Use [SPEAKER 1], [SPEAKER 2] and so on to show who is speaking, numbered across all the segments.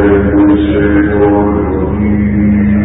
[SPEAKER 1] الشيطان الرجيم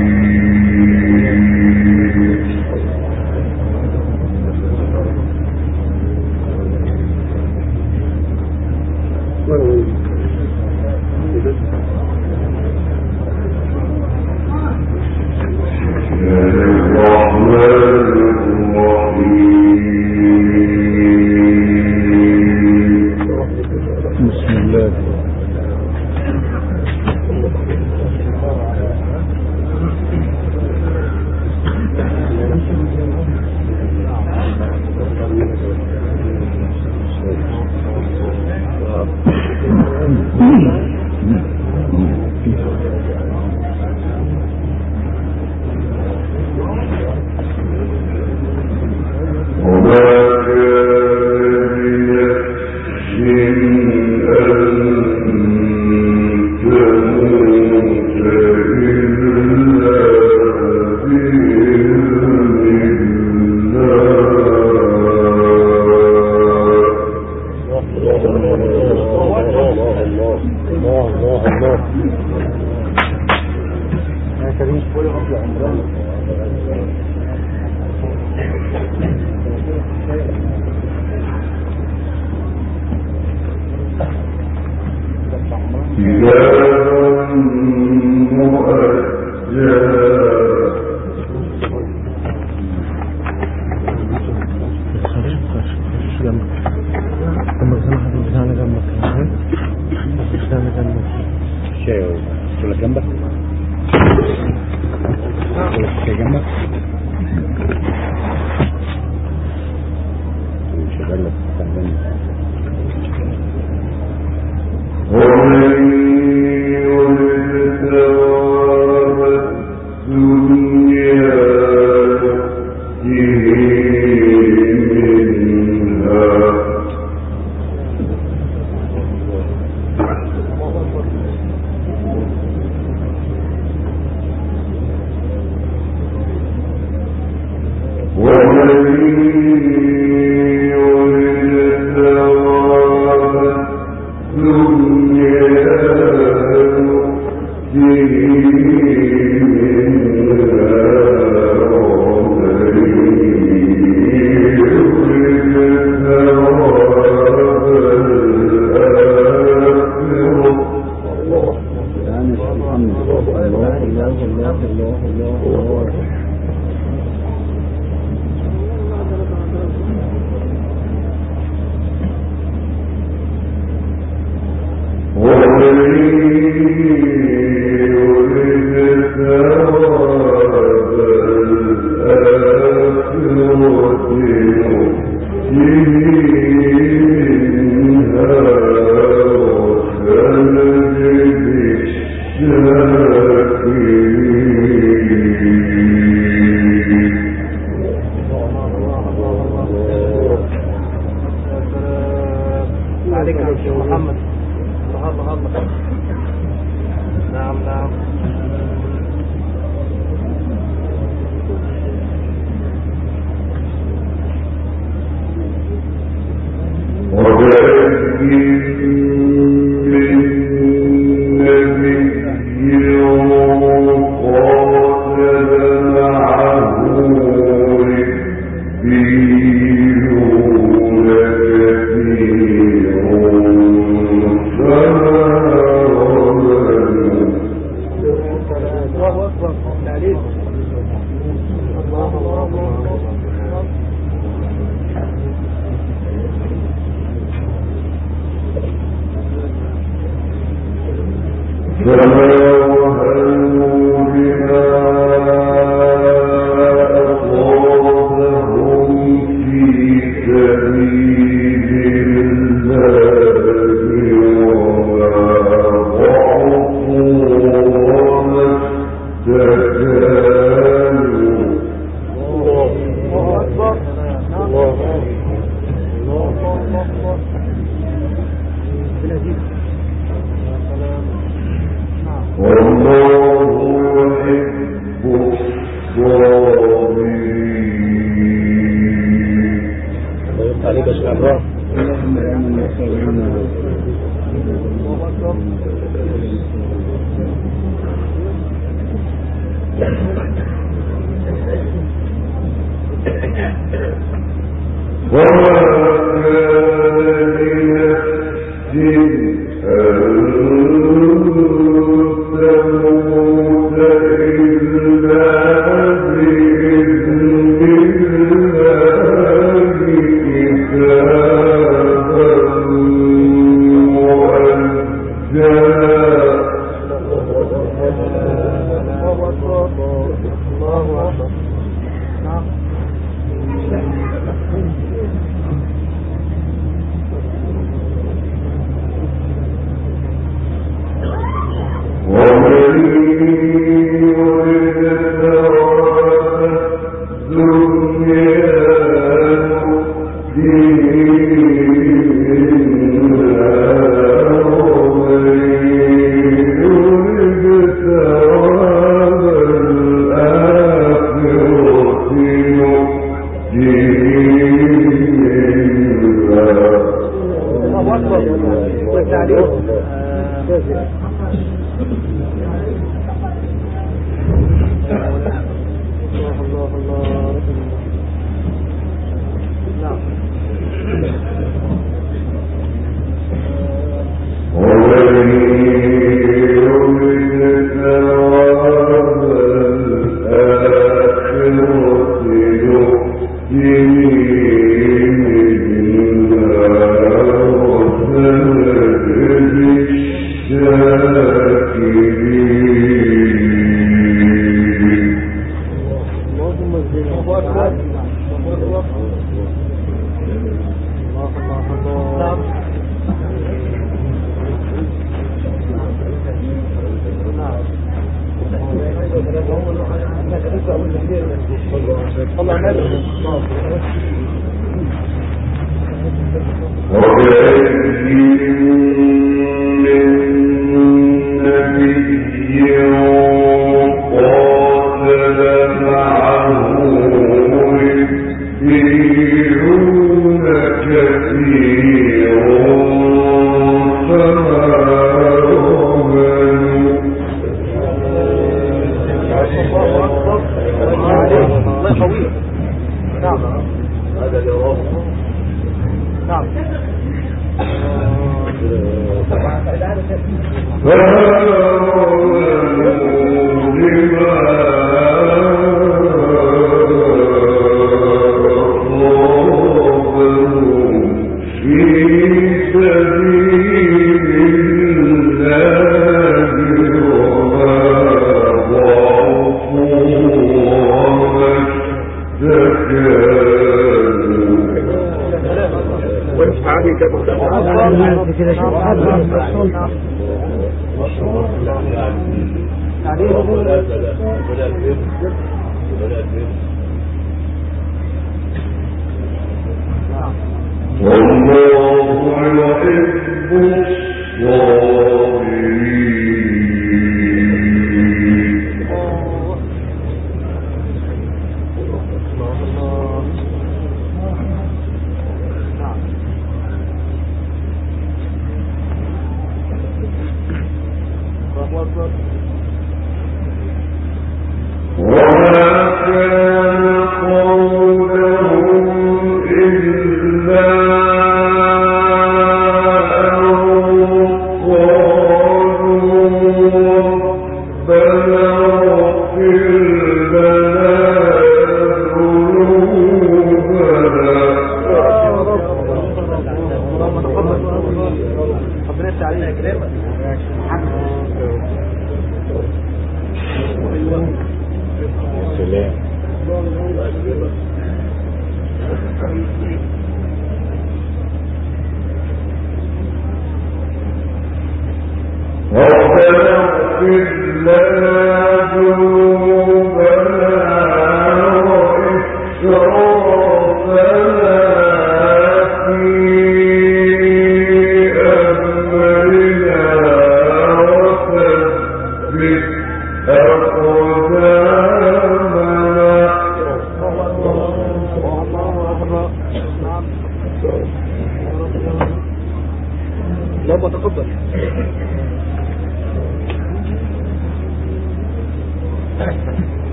[SPEAKER 1] اللهم تقبل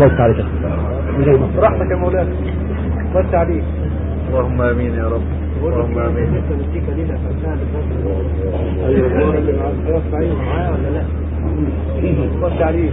[SPEAKER 1] الله يفتح عليك
[SPEAKER 2] براحتك يا مولانا بس عليك
[SPEAKER 3] اللهم امين يا رب اللهم امين
[SPEAKER 2] معايا ولا لا عليك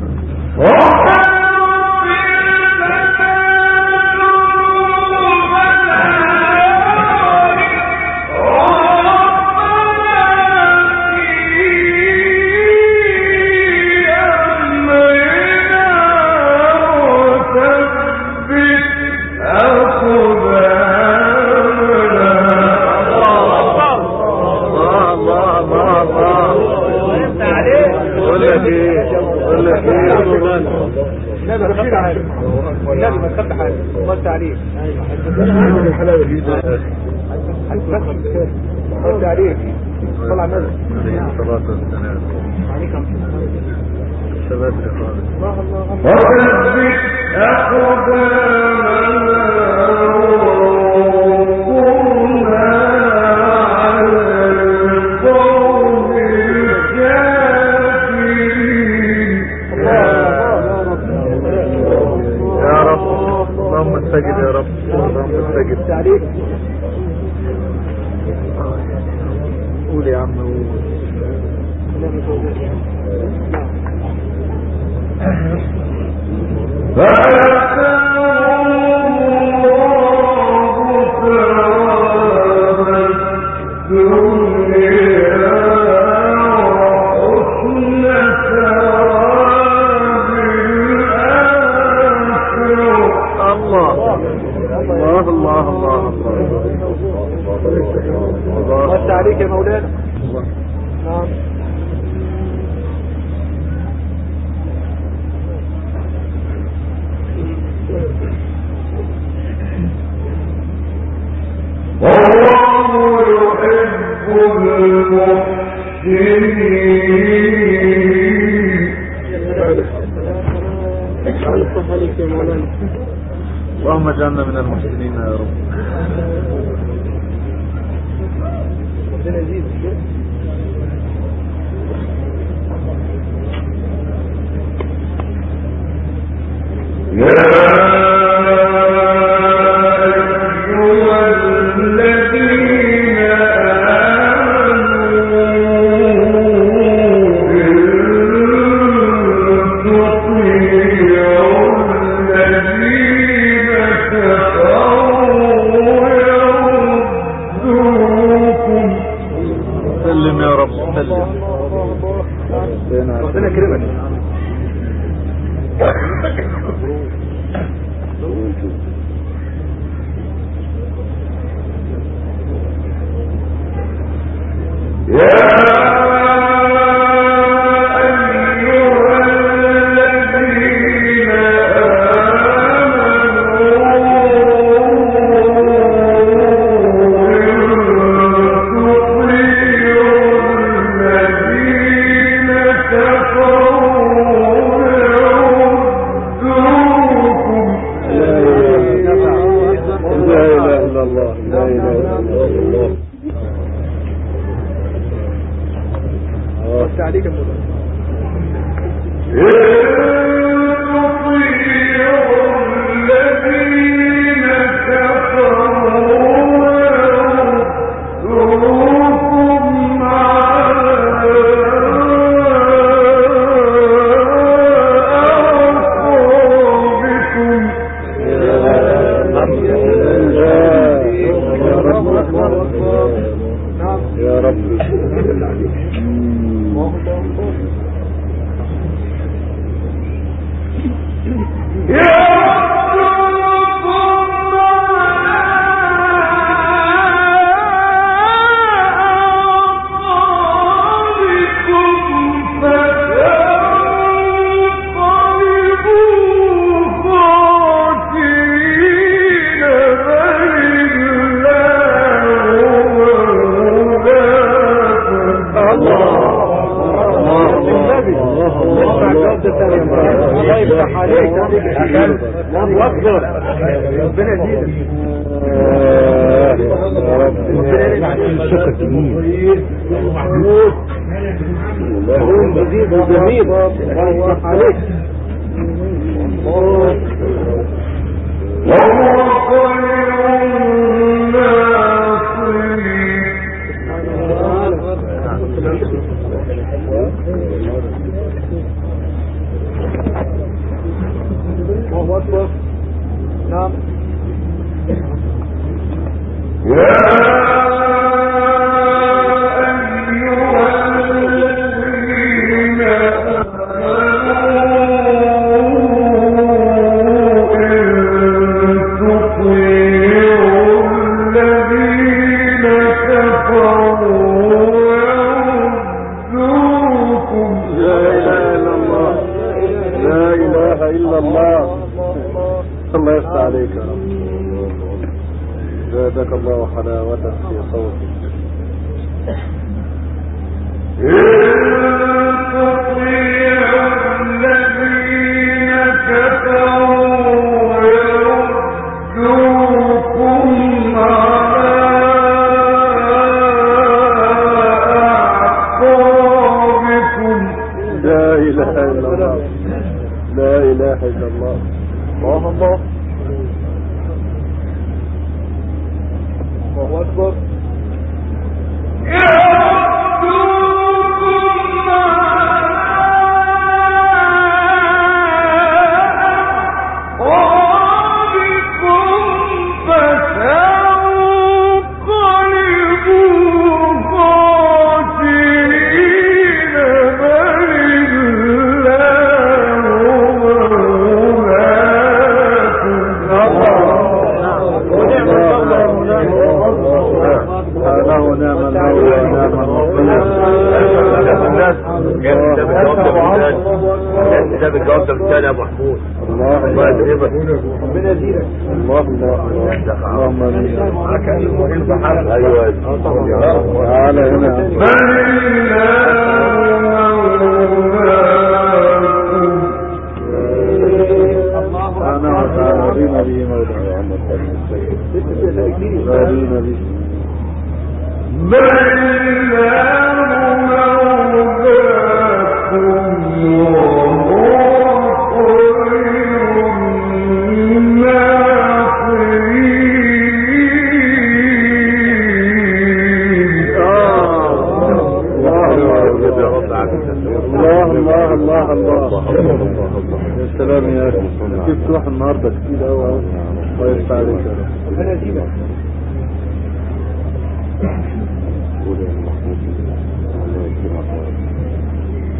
[SPEAKER 1] اللهم اجعلنا من المحسنين يا رب.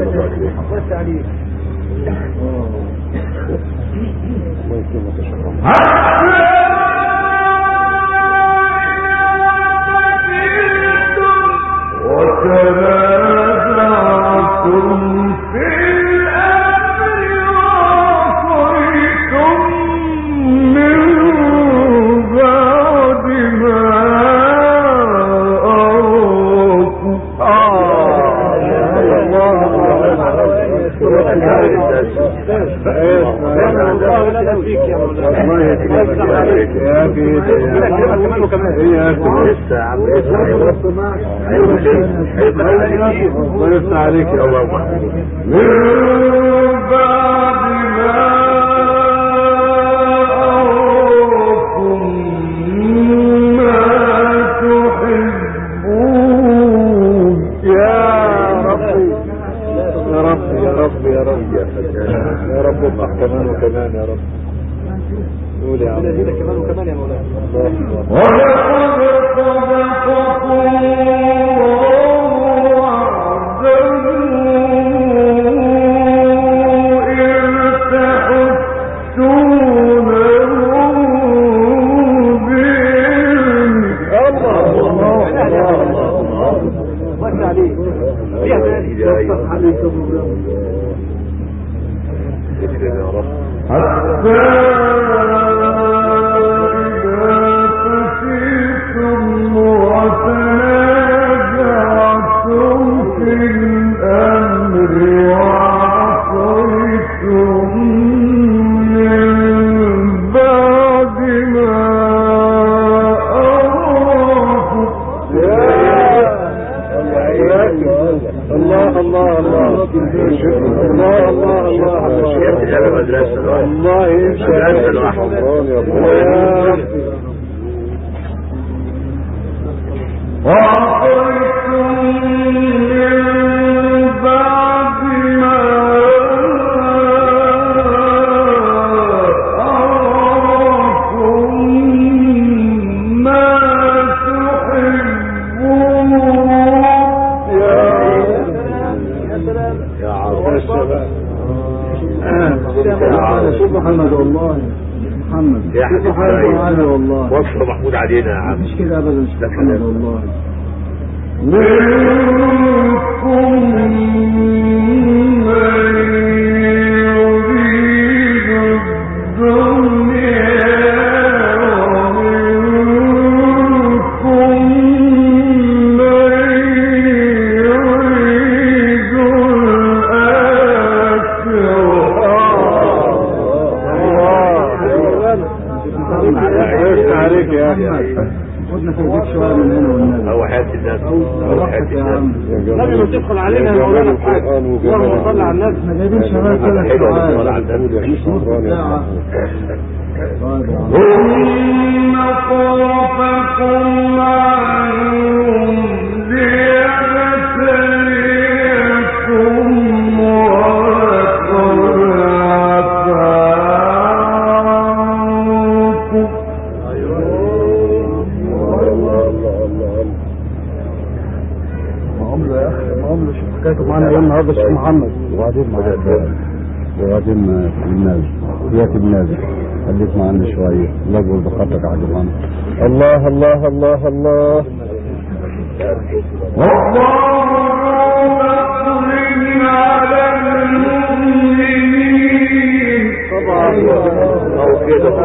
[SPEAKER 1] اللہ
[SPEAKER 2] جائے۔ شوية
[SPEAKER 1] لا قول
[SPEAKER 4] دقتك على
[SPEAKER 5] جمعنا الله الله الله الله
[SPEAKER 2] او
[SPEAKER 5] كلهم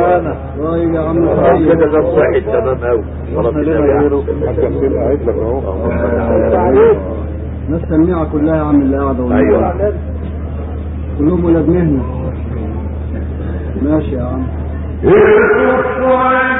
[SPEAKER 5] ماشي يا عم۔
[SPEAKER 1] سوائے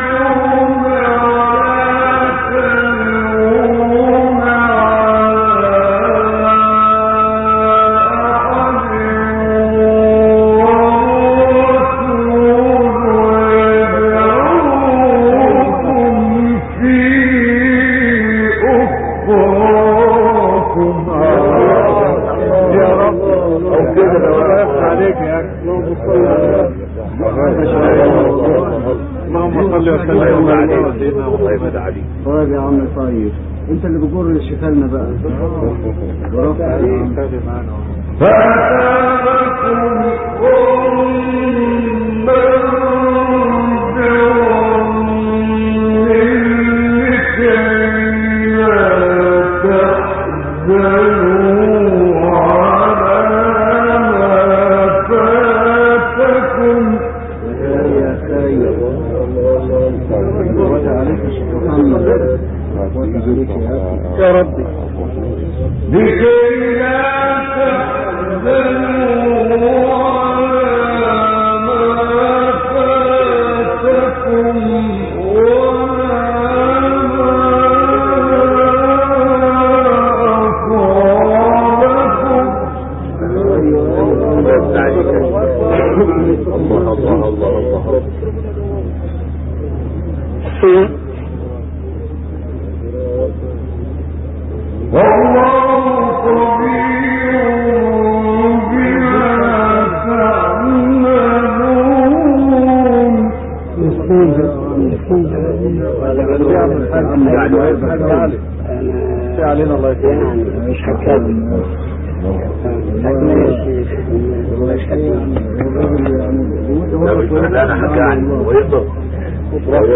[SPEAKER 5] يا رب۔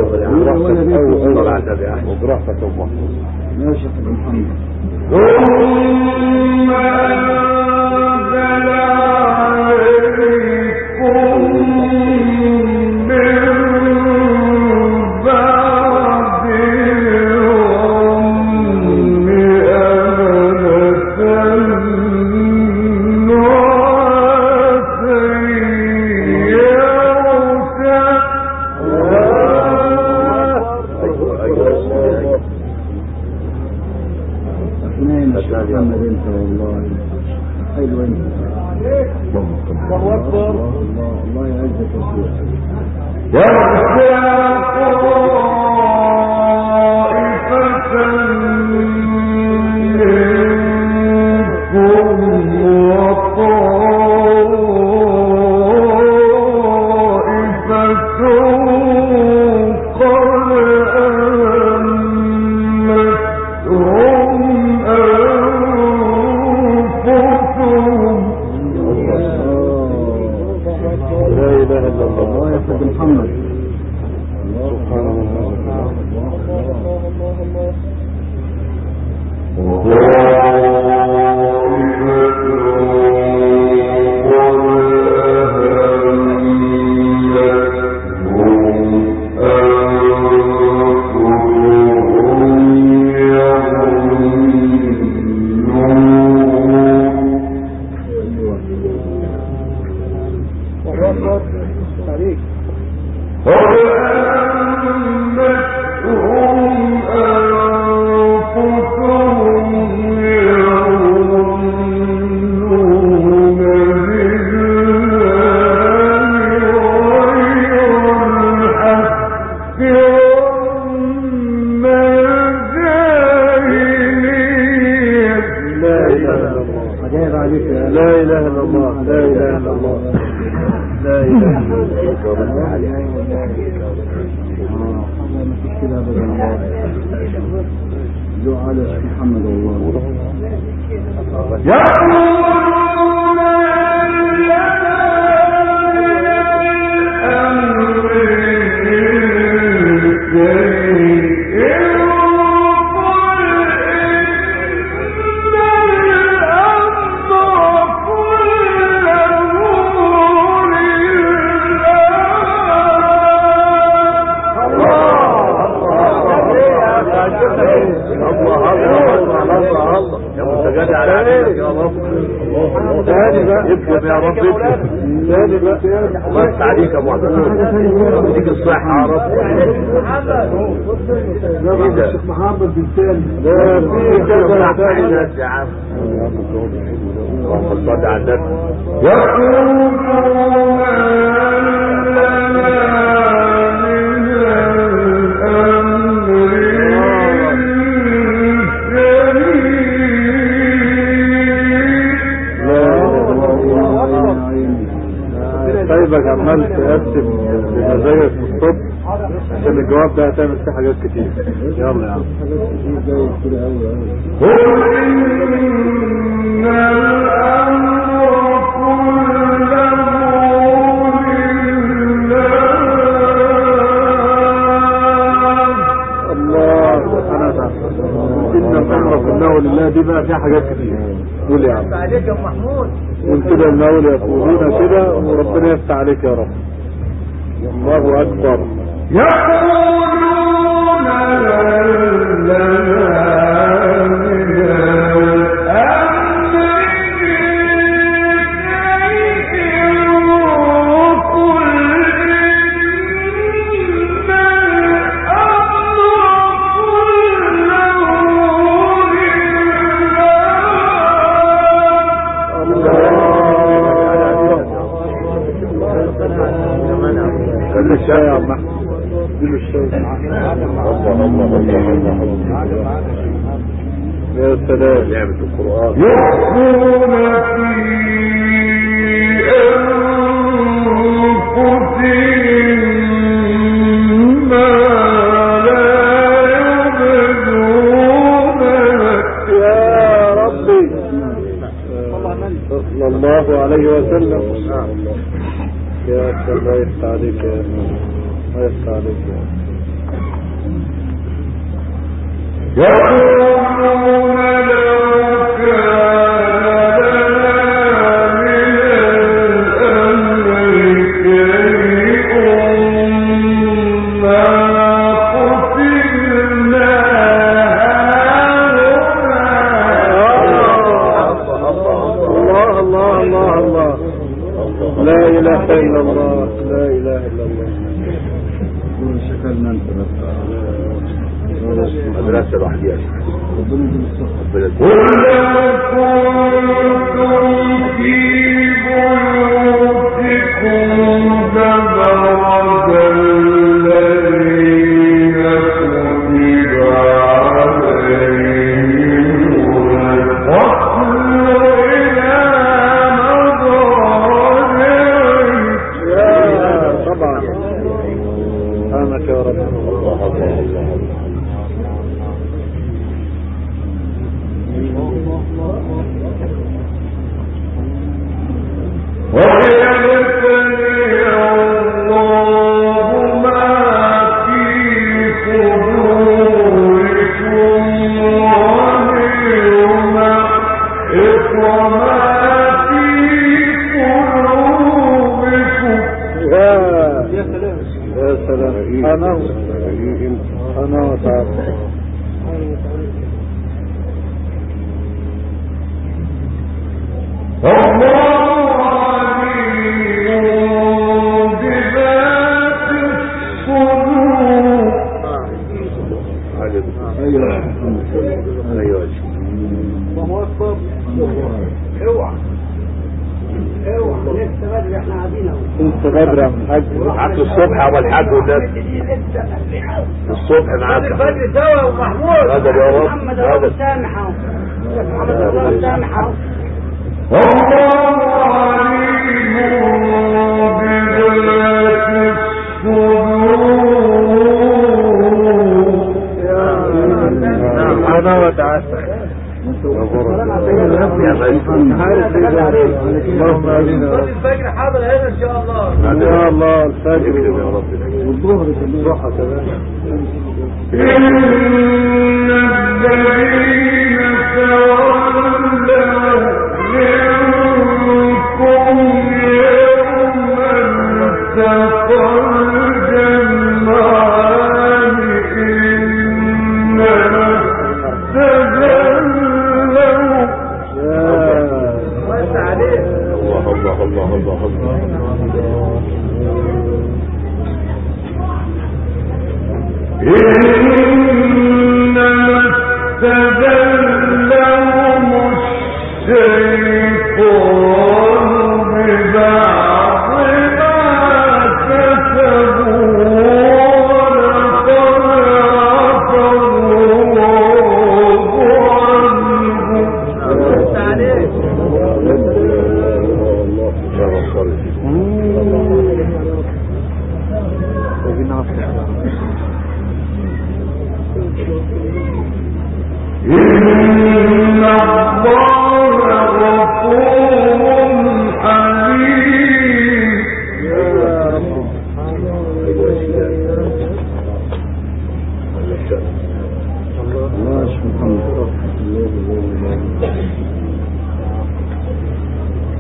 [SPEAKER 1] وبرحمتك وبرحمتك وبرحمتك
[SPEAKER 2] تاریخ تعليق ابو عبد
[SPEAKER 6] الله
[SPEAKER 1] يديك الصحة
[SPEAKER 2] عرفت محمد بالتالي
[SPEAKER 1] لا في كذا يا عم يا عم يا عم
[SPEAKER 2] حضرتك عمال تقسم بمزايا في الصبح
[SPEAKER 1] عشان الجواب ده هتعمل فيه حاجات كتير يلا يا عم ان الامر لله دي بقى فيها حاجات كتير قول يا عم
[SPEAKER 2] عليك يا محمود
[SPEAKER 1] كده الناول يقولون كده وربنا يفتح عليك يا رب۔ الله أكبر
[SPEAKER 6] كل
[SPEAKER 1] لن يا سلام
[SPEAKER 6] لعبة القرآن
[SPEAKER 1] يا ربي. صلى الله عليه وسلم. يا سلام تاریخ ہے؟ تاریخ يا الله يفتح عليك
[SPEAKER 2] اوعى اوعى لسه بدري احنا قاعدين اهو.
[SPEAKER 1] انت بدري
[SPEAKER 6] قعدت الصبح اول حاج والنبي الصبح معاك.
[SPEAKER 2] بدري سوا ومحمود
[SPEAKER 6] هذا يا رب
[SPEAKER 2] محمد
[SPEAKER 6] هذا.
[SPEAKER 2] سامح اهو محمد اهو سامح اهو
[SPEAKER 1] سبحانه وتعالى
[SPEAKER 6] يا مجد
[SPEAKER 1] عارف ايه
[SPEAKER 2] حاضر هنا ان شاء الله
[SPEAKER 1] يا الله الفجر
[SPEAKER 6] يا رب
[SPEAKER 1] والظهر الضحى كمان يا
[SPEAKER 6] الله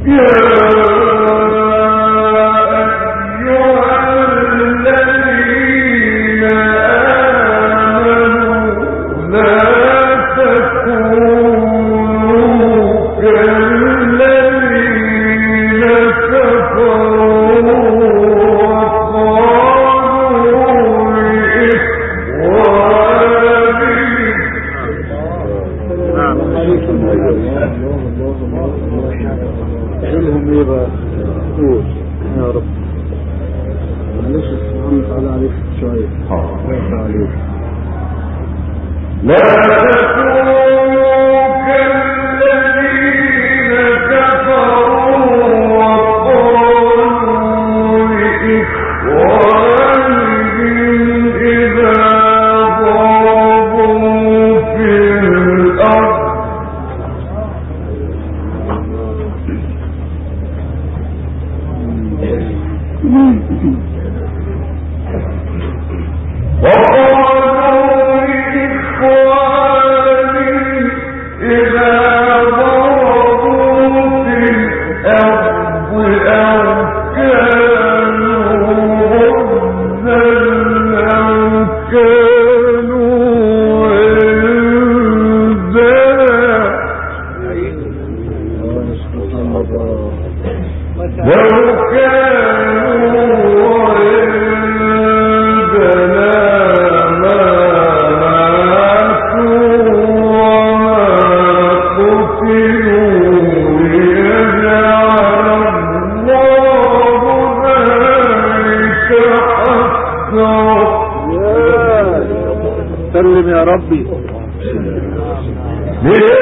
[SPEAKER 1] کی گے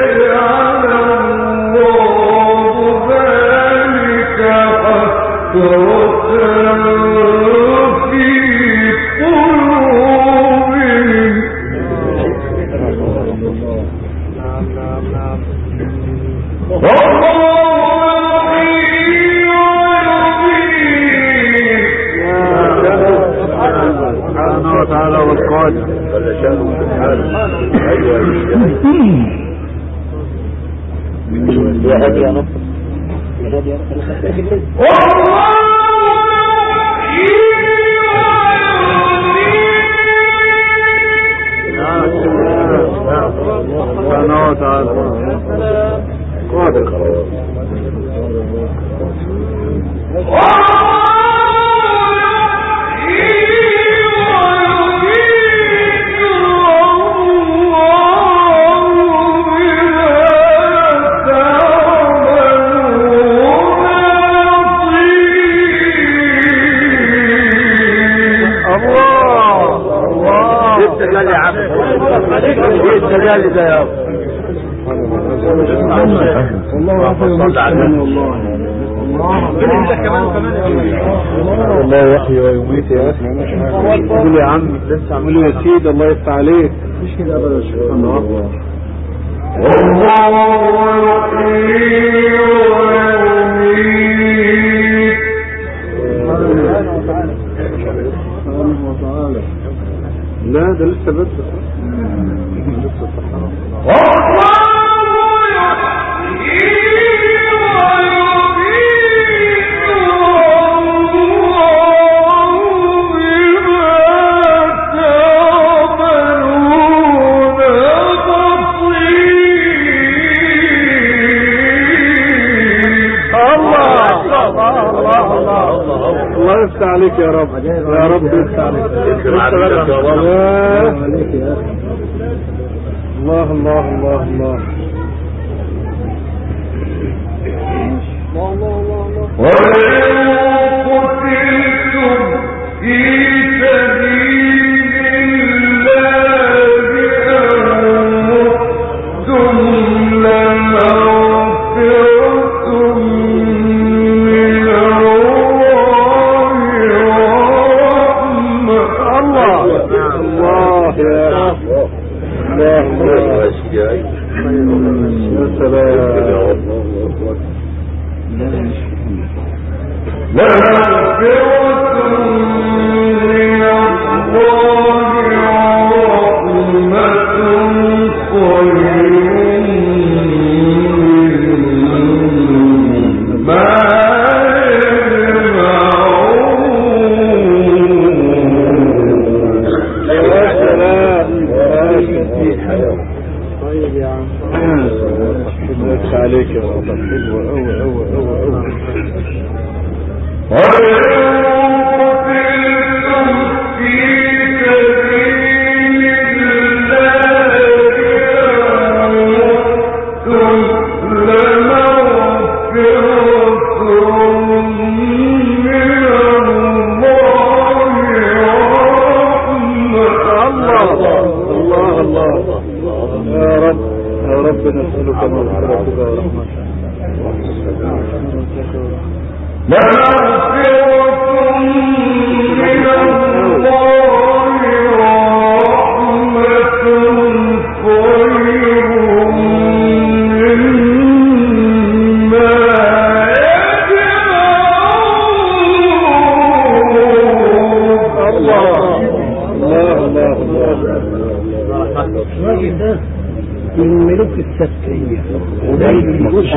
[SPEAKER 1] سی رشید اللہ صالح لبت عليك يا رب يا رب لبت عليك الله الله الله الله الله الله الله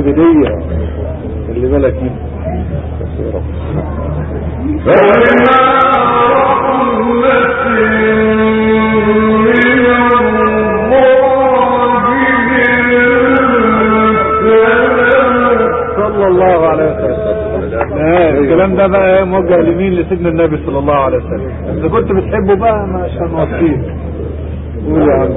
[SPEAKER 1] دي اللي بالك منها صلى الله عليه وسلم۔ آه، الكلام ده بقى موجه لمين لسيدنا النبي صلى الله عليه وسلم۔ اذا كنت بتحبه بقى مش هنوصيه قول يا عم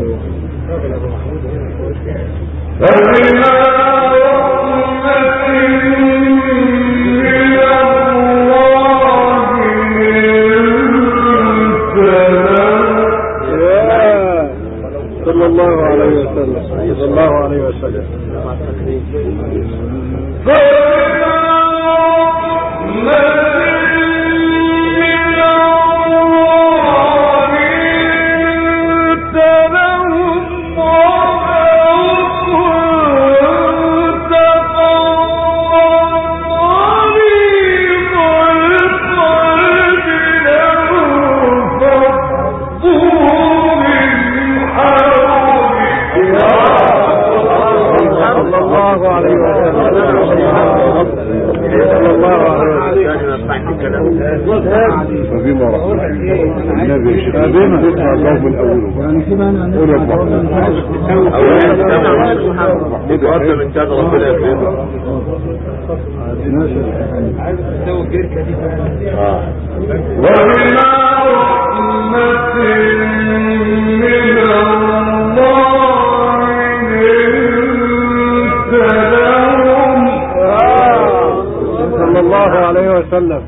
[SPEAKER 3] النبي فبما تسمع الله قول
[SPEAKER 1] صلى الله عليه وسلم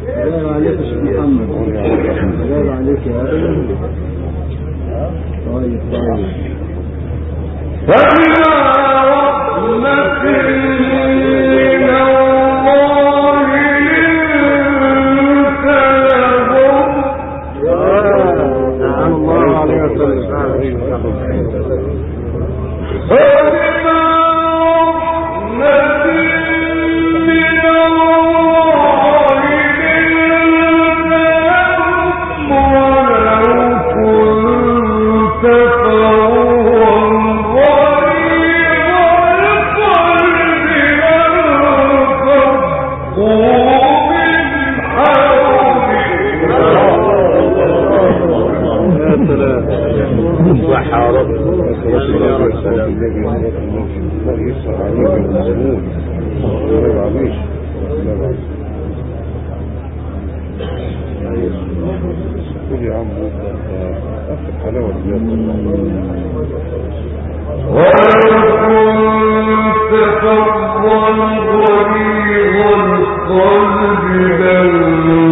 [SPEAKER 7] قريب القلب لو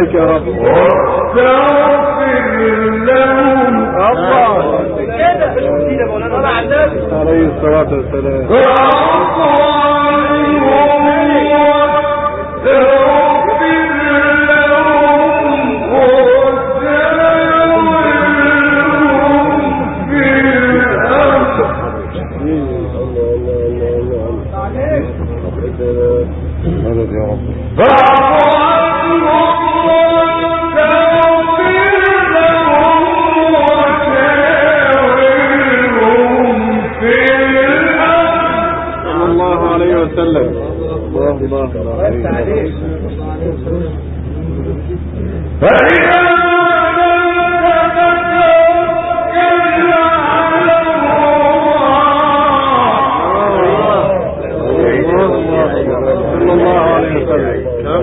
[SPEAKER 7] مالك يا
[SPEAKER 6] رب؟
[SPEAKER 3] الله
[SPEAKER 2] عليه
[SPEAKER 1] الصلاة والسلام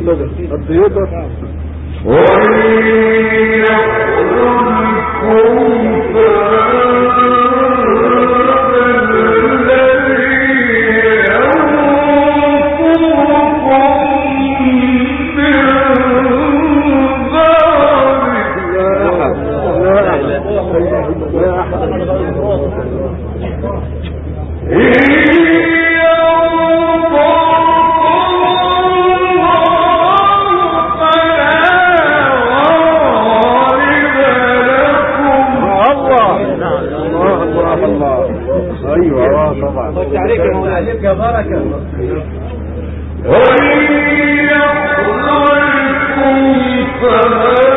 [SPEAKER 1] انتظر
[SPEAKER 8] اور تو یہ
[SPEAKER 1] تو عليك يا مولانا عليك يا بركه